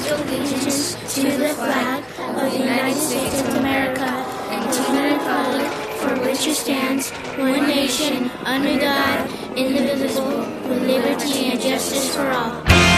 pledge allegiance to the flag of the United States of America and to the republic for which it stands, one nation, under God, indivisible, with liberty and justice for all.